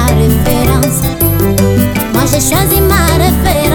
mare speranță Mă așează mare speranță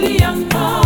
hali ya mkoa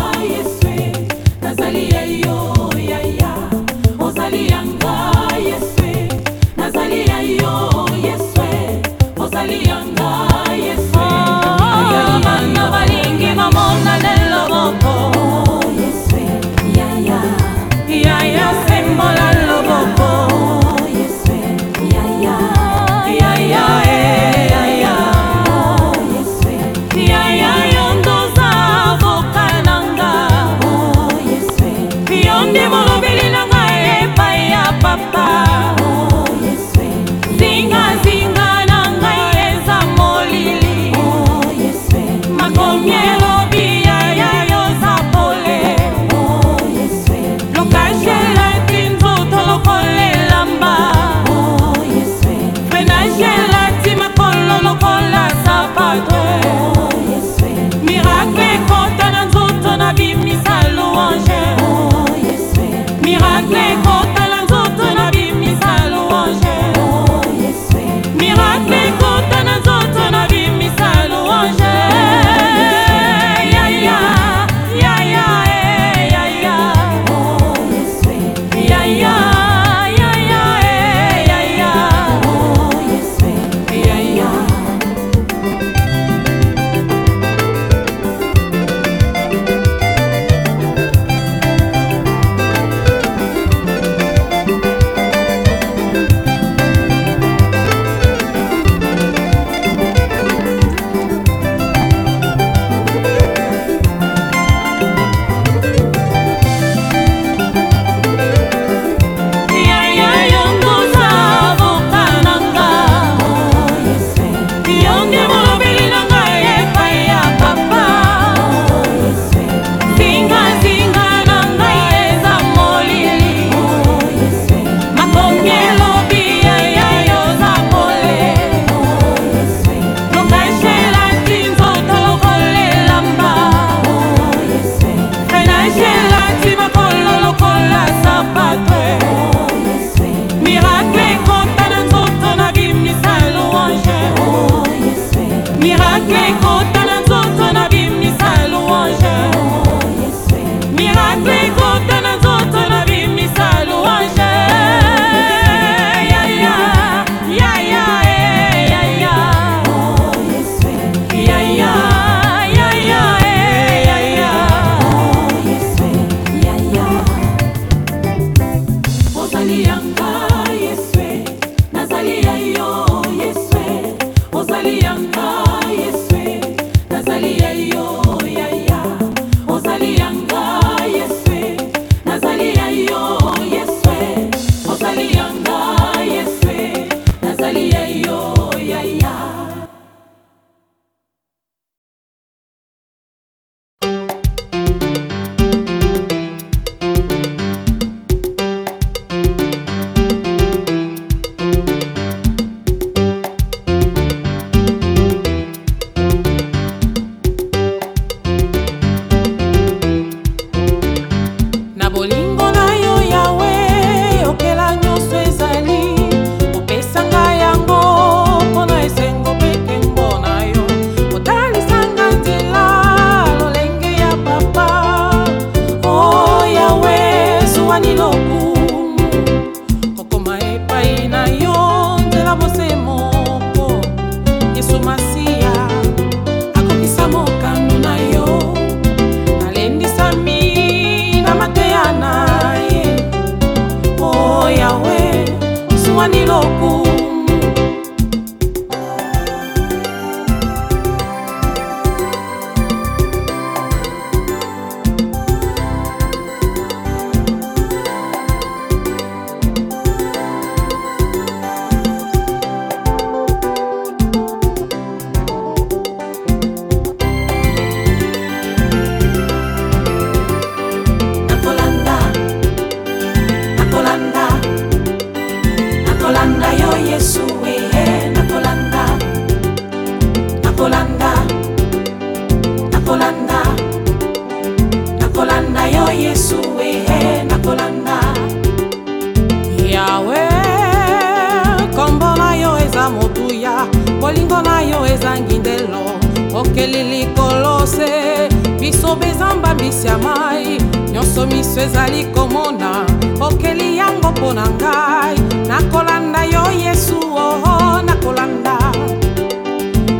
komona okeli yango mpo na ngai nakolanda yo yesu oho nakolanda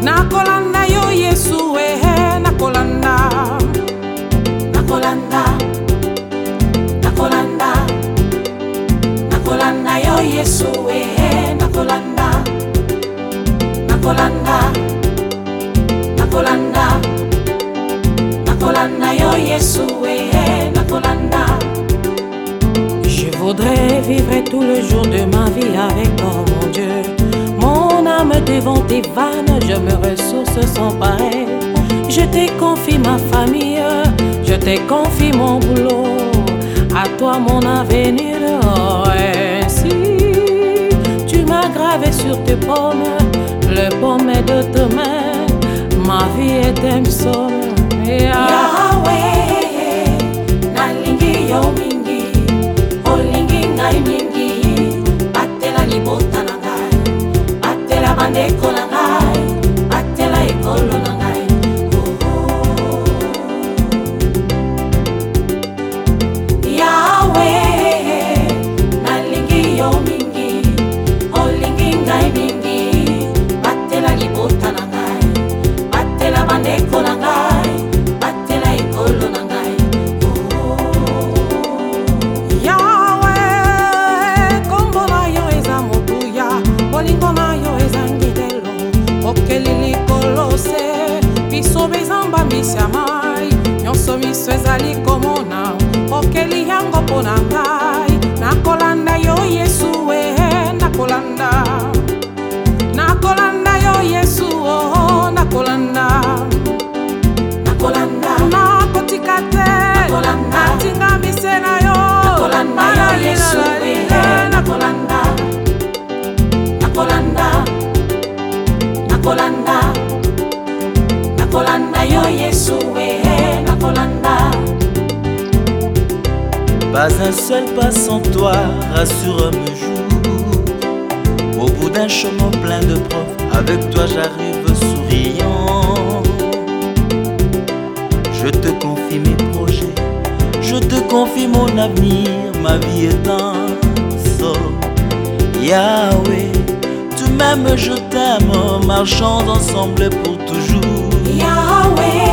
nakolanda yo yesu ehe nakolanda nakolanda nakolanda nakolanda yo yesu ehe nakolanda nakolanda nakolanda nakolanda yo yesu ehe nakolanda voudrais vivre tout le jour de ma vie avec toi, mon Dieu. Mon âme devant tes vannes, je me ressource sans pareil. Je t'ai confié ma famille, je t'ai confié mon boulot. À toi mon avenir, oh, ainsi tu m'as gravé sur tes pommes, le pommet de tes mains. Ma vie est un miso ezali komona okeli yango mpo na ngai nakolanda yo yesu e nakolanda nakolanda yo yesu o nakolanda nakotika te natinga mise na yo nakolanda nakolanda nakolanda nakolanda yo yesu e Pas un seul pas sans toi, rassure mes jour. Au bout d'un chemin plein de profs, avec toi j'arrive souriant. Je te confie mes projets, je te confie mon avenir, ma vie est sort Yahweh, tu m'aimes, je t'aime, marchant ensemble pour toujours. Yahweh,